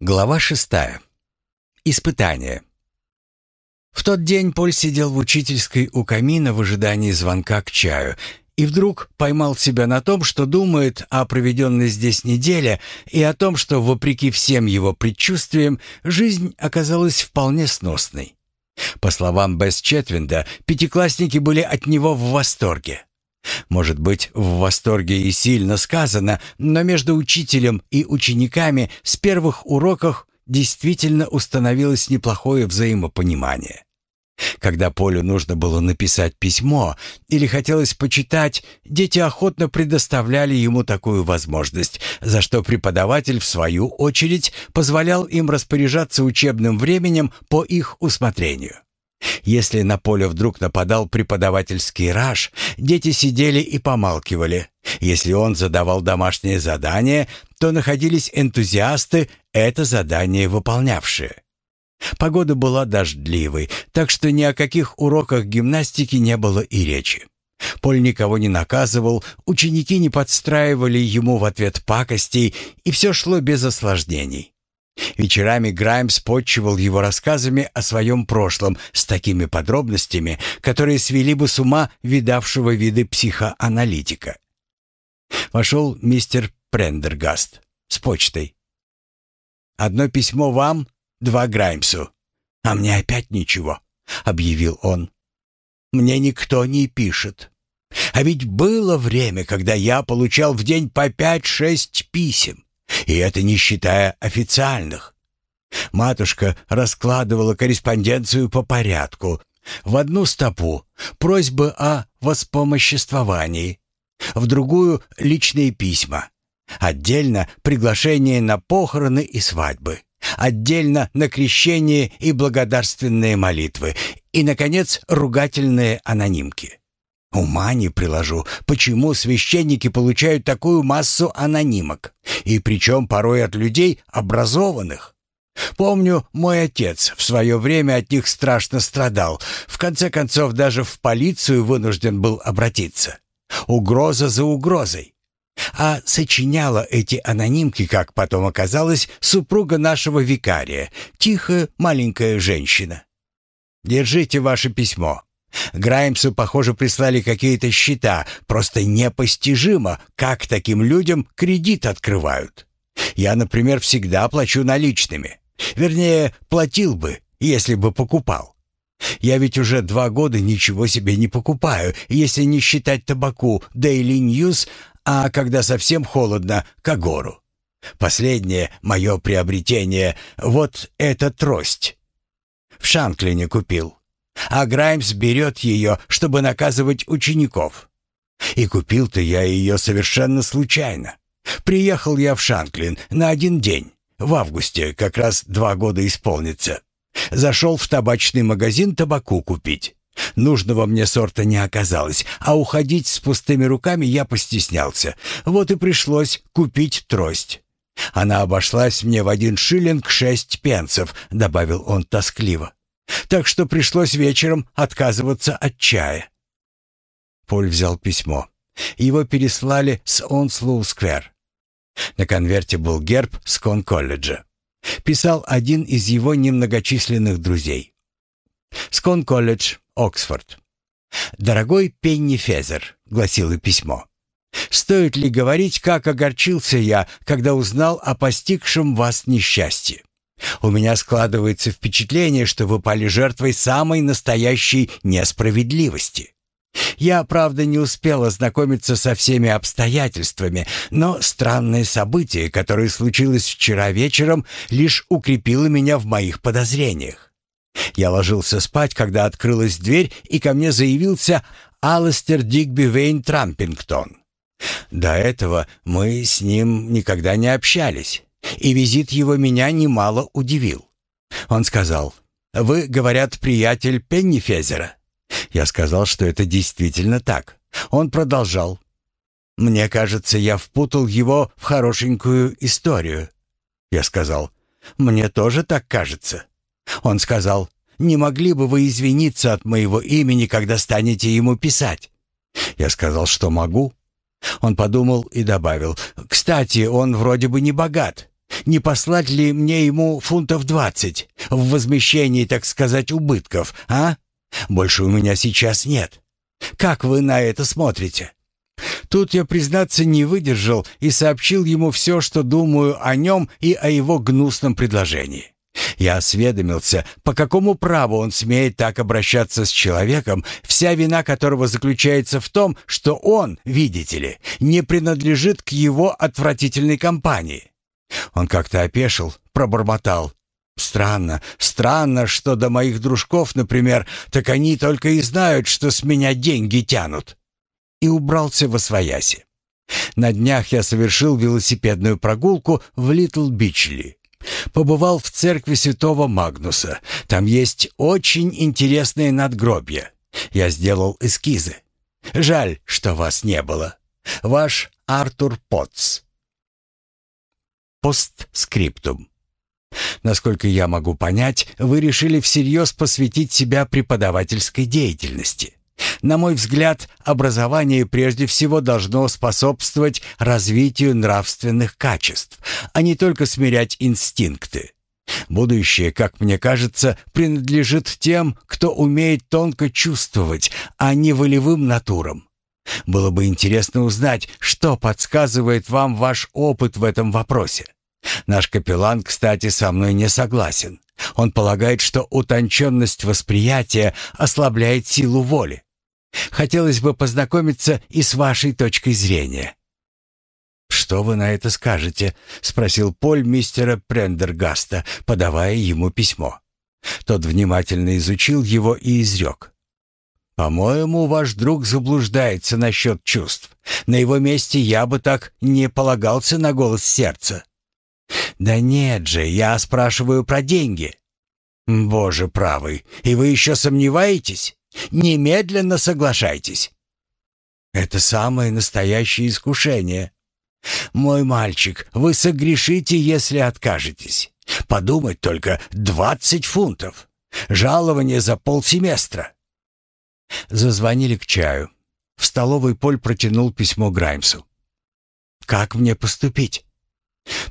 Глава шестая. Испытание. В тот день Поль сидел в учительской у камина в ожидании звонка к чаю и вдруг поймал себя на том, что думает о проведенной здесь неделе и о том, что, вопреки всем его предчувствиям, жизнь оказалась вполне сносной. По словам Бесс пятиклассники были от него в восторге. Может быть, в восторге и сильно сказано, но между учителем и учениками с первых уроков действительно установилось неплохое взаимопонимание. Когда Полю нужно было написать письмо или хотелось почитать, дети охотно предоставляли ему такую возможность, за что преподаватель, в свою очередь, позволял им распоряжаться учебным временем по их усмотрению. Если на поле вдруг нападал преподавательский раж, дети сидели и помалкивали. Если он задавал домашнее задание, то находились энтузиасты, это задание выполнявшие. Погода была дождливой, так что ни о каких уроках гимнастики не было и речи. Поль никого не наказывал, ученики не подстраивали ему в ответ пакостей, и все шло без осложнений. Вечерами Граймс подчивал его рассказами о своем прошлом с такими подробностями, которые свели бы с ума видавшего виды психоаналитика. Вошел мистер Прендергаст с почтой. «Одно письмо вам, два Граймсу, а мне опять ничего», — объявил он. «Мне никто не пишет. А ведь было время, когда я получал в день по пять-шесть писем. И это не считая официальных. Матушка раскладывала корреспонденцию по порядку. В одну стопу просьбы о воспомоществовании, в другую — личные письма, отдельно приглашение на похороны и свадьбы, отдельно на крещение и благодарственные молитвы и, наконец, ругательные анонимки. Ума не приложу, почему священники получают такую массу анонимок, и причем порой от людей образованных. Помню, мой отец в свое время от них страшно страдал, в конце концов даже в полицию вынужден был обратиться. Угроза за угрозой. А сочиняла эти анонимки, как потом оказалось, супруга нашего викария, тихая маленькая женщина. Держите ваше письмо. Граймсу, похоже, прислали какие-то счета. Просто непостижимо, как таким людям кредит открывают. Я, например, всегда плачу наличными. Вернее, платил бы, если бы покупал. Я ведь уже два года ничего себе не покупаю, если не считать табаку Daily News, а когда совсем холодно, Кагору. Последнее мое приобретение — вот эта трость. В Шанклине купил а Граймс берет ее, чтобы наказывать учеников. И купил-то я ее совершенно случайно. Приехал я в Шанклин на один день. В августе как раз два года исполнится. Зашел в табачный магазин табаку купить. Нужного мне сорта не оказалось, а уходить с пустыми руками я постеснялся. Вот и пришлось купить трость. Она обошлась мне в один шиллинг шесть пенсов, добавил он тоскливо так что пришлось вечером отказываться от чая. Поль взял письмо. Его переслали с Онслоу-сквер. На конверте был герб Скон-колледжа. Писал один из его немногочисленных друзей. Скон-колледж, Оксфорд. «Дорогой Пенни Фезер», — гласило письмо, — «стоит ли говорить, как огорчился я, когда узнал о постигшем вас несчастье? У меня складывается впечатление, что вы пали жертвой самой настоящей несправедливости. Я, правда, не успел ознакомиться со всеми обстоятельствами, но странное событие, которое случилось вчера вечером, лишь укрепило меня в моих подозрениях. Я ложился спать, когда открылась дверь, и ко мне заявился Алластер Дигби Вейн Трампингтон. До этого мы с ним никогда не общались и визит его меня немало удивил. Он сказал, «Вы, говорят, приятель Пеннифезера». Я сказал, что это действительно так. Он продолжал, «Мне кажется, я впутал его в хорошенькую историю». Я сказал, «Мне тоже так кажется». Он сказал, «Не могли бы вы извиниться от моего имени, когда станете ему писать?» Я сказал, что могу. Он подумал и добавил, «Кстати, он вроде бы не богат. Не послать ли мне ему фунтов двадцать в возмещении, так сказать, убытков, а? Больше у меня сейчас нет. Как вы на это смотрите?» Тут я, признаться, не выдержал и сообщил ему все, что думаю о нем и о его гнусном предложении. Я осведомился, по какому праву он смеет так обращаться с человеком, вся вина которого заключается в том, что он, видите ли, не принадлежит к его отвратительной компании. Он как-то опешил, пробормотал. Странно, странно, что до моих дружков, например, так они только и знают, что с меня деньги тянут. И убрался во свояси. На днях я совершил велосипедную прогулку в Литл Бичли. Побывал в церкви святого Магнуса. Там есть очень интересные надгробья. Я сделал эскизы. Жаль, что вас не было. Ваш Артур Потц. Постскриптум. Насколько я могу понять, вы решили всерьез посвятить себя преподавательской деятельности. На мой взгляд, образование прежде всего должно способствовать развитию нравственных качеств, а не только смирять инстинкты. Будущее, как мне кажется, принадлежит тем, кто умеет тонко чувствовать, а не волевым натурам. Было бы интересно узнать, что подсказывает вам ваш опыт в этом вопросе. Наш капеллан, кстати, со мной не согласен. Он полагает, что утонченность восприятия ослабляет силу воли. Хотелось бы познакомиться и с вашей точкой зрения». «Что вы на это скажете?» — спросил Поль мистера Прендергаста, подавая ему письмо. Тот внимательно изучил его и изрек. «По-моему, ваш друг заблуждается насчет чувств. На его месте я бы так не полагался на голос сердца». «Да нет же, я спрашиваю про деньги». «Боже правый, и вы еще сомневаетесь? Немедленно соглашайтесь». «Это самое настоящее искушение». «Мой мальчик, вы согрешите, если откажетесь. Подумать только, двадцать фунтов. Жалование за полсеместра». Зазвонили к чаю. В столовой Поль протянул письмо Граймсу. «Как мне поступить?»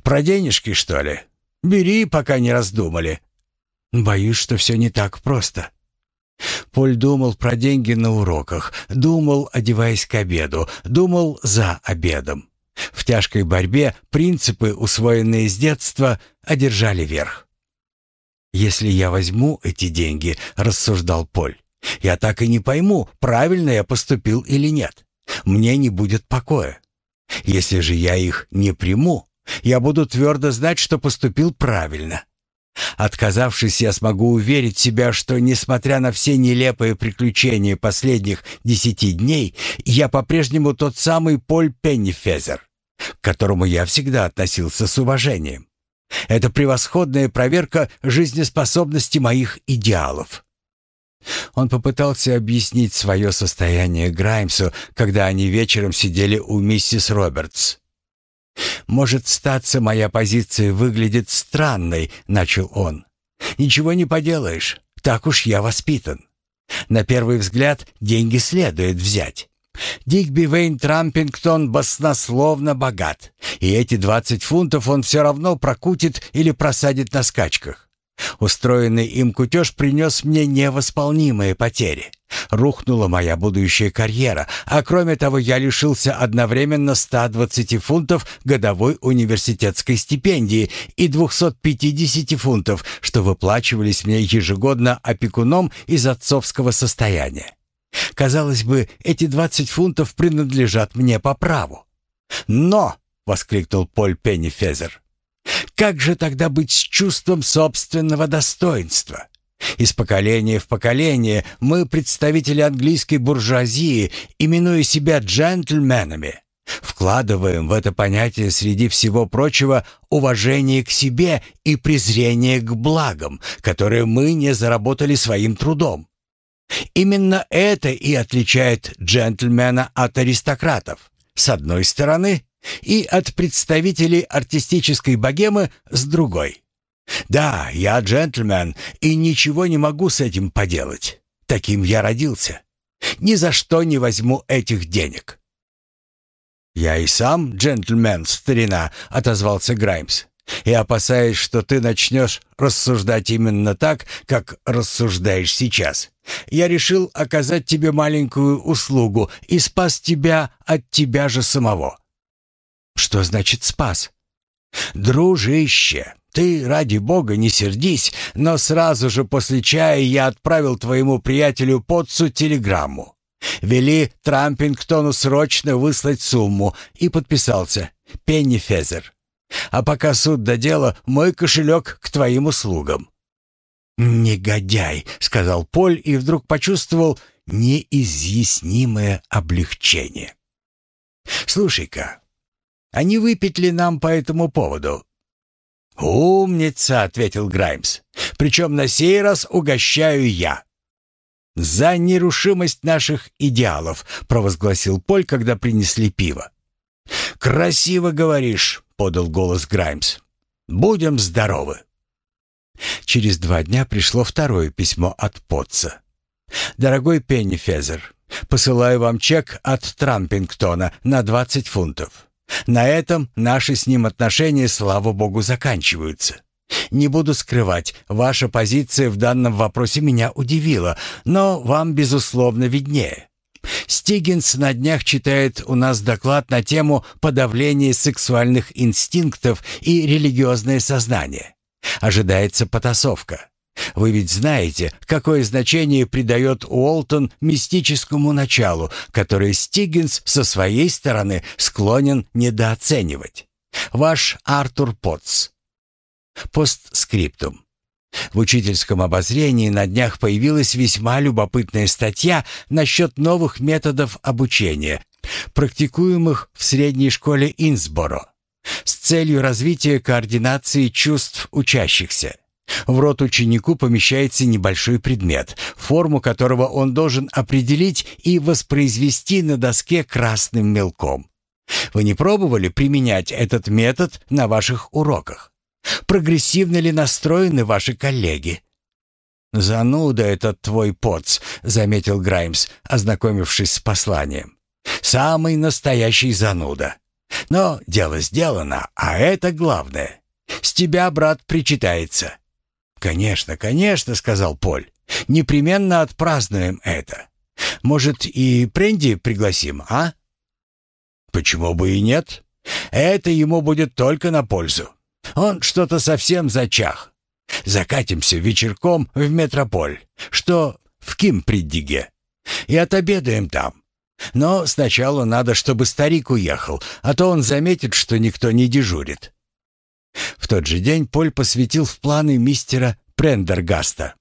Про денежки, что ли? Бери, пока не раздумали. Боюсь, что все не так просто. Поль думал про деньги на уроках, думал, одеваясь к обеду, думал за обедом. В тяжкой борьбе принципы, усвоенные с детства, одержали верх. «Если я возьму эти деньги», — рассуждал Поль, — «я так и не пойму, правильно я поступил или нет. Мне не будет покоя. Если же я их не приму, я буду твердо знать, что поступил правильно. Отказавшись, я смогу уверить себя, что, несмотря на все нелепые приключения последних десяти дней, я по-прежнему тот самый Поль Пеннифезер, к которому я всегда относился с уважением. Это превосходная проверка жизнеспособности моих идеалов. Он попытался объяснить свое состояние Граймсу, когда они вечером сидели у миссис Робертс. «Может, статься моя позиция выглядит странной», — начал он. «Ничего не поделаешь, так уж я воспитан. На первый взгляд деньги следует взять. Дигби Вейн Трампингтон баснословно богат, и эти двадцать фунтов он все равно прокутит или просадит на скачках. Устроенный им кутеж принес мне невосполнимые потери. Рухнула моя будущая карьера, а кроме того я лишился одновременно 120 фунтов годовой университетской стипендии и 250 фунтов, что выплачивались мне ежегодно опекуном из отцовского состояния. Казалось бы, эти 20 фунтов принадлежат мне по праву. «Но!» — воскликнул Поль Пеннифезер. Как же тогда быть с чувством собственного достоинства? Из поколения в поколение мы, представители английской буржуазии, именуя себя джентльменами, вкладываем в это понятие среди всего прочего уважение к себе и презрение к благам, которые мы не заработали своим трудом. Именно это и отличает джентльмена от аристократов. С одной стороны, и от представителей артистической богемы с другой. Да, я джентльмен и ничего не могу с этим поделать. Таким я родился. Ни за что не возьму этих денег. «Я и сам джентльмен, старина», — отозвался Граймс. И опасаясь, что ты начнешь рассуждать именно так, как рассуждаешь сейчас, я решил оказать тебе маленькую услугу и спас тебя от тебя же самого». «Что значит спас?» «Дружище, ты, ради бога, не сердись, но сразу же после чая я отправил твоему приятелю Потцу телеграмму. Вели Трампингтону срочно выслать сумму и подписался «Пенни Фезер». А пока суд до дела, мой кошелек к твоим услугам». «Негодяй», — сказал Поль и вдруг почувствовал неизъяснимое облегчение. «Слушай-ка, а не выпить ли нам по этому поводу?» «Умница», — ответил Граймс. «Причем на сей раз угощаю я». «За нерушимость наших идеалов», — провозгласил Поль, когда принесли пиво. «Красиво говоришь», — подал голос Граймс. «Будем здоровы». Через два дня пришло второе письмо от Потца. «Дорогой Пенни Фезер, посылаю вам чек от Трампингтона на 20 фунтов. На этом наши с ним отношения, слава богу, заканчиваются. Не буду скрывать, ваша позиция в данном вопросе меня удивила, но вам, безусловно, виднее. Стигинс на днях читает у нас доклад на тему подавления сексуальных инстинктов и религиозное сознание. Ожидается потасовка. Вы ведь знаете, какое значение придает Уолтон мистическому началу, которое Стигинс со своей стороны склонен недооценивать. Ваш Артур Потц. Постскриптум. В учительском обозрении на днях появилась весьма любопытная статья насчет новых методов обучения, практикуемых в средней школе Инсборо, с целью развития координации чувств учащихся. В рот ученику помещается небольшой предмет, форму которого он должен определить и воспроизвести на доске красным мелком. Вы не пробовали применять этот метод на ваших уроках? Прогрессивно ли настроены ваши коллеги? «Зануда этот твой поц», — заметил Граймс, ознакомившись с посланием. «Самый настоящий зануда. Но дело сделано, а это главное. С тебя, брат, причитается. «Конечно, конечно», — сказал Поль. «Непременно отпразднуем это. Может, и Пренди пригласим, а?» «Почему бы и нет? Это ему будет только на пользу. Он что-то совсем зачах. Закатимся вечерком в метрополь, что в Кимприддиге, и отобедаем там. Но сначала надо, чтобы старик уехал, а то он заметит, что никто не дежурит. В тот же день Поль посвятил в планы мистера Прендергаста.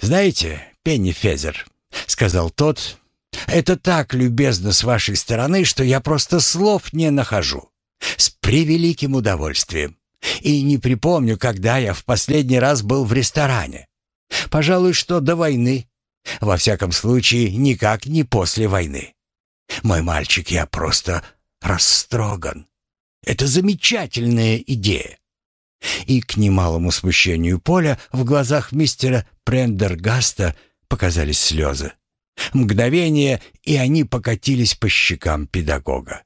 «Знаете, Пенни Фезер», — сказал тот, — «это так любезно с вашей стороны, что я просто слов не нахожу. С превеликим удовольствием. И не припомню, когда я в последний раз был в ресторане. Пожалуй, что до войны. Во всяком случае, никак не после войны. Мой мальчик, я просто растроган. Это замечательная идея. И к немалому смущению Поля в глазах мистера Прендергаста показались слезы. Мгновение, и они покатились по щекам педагога.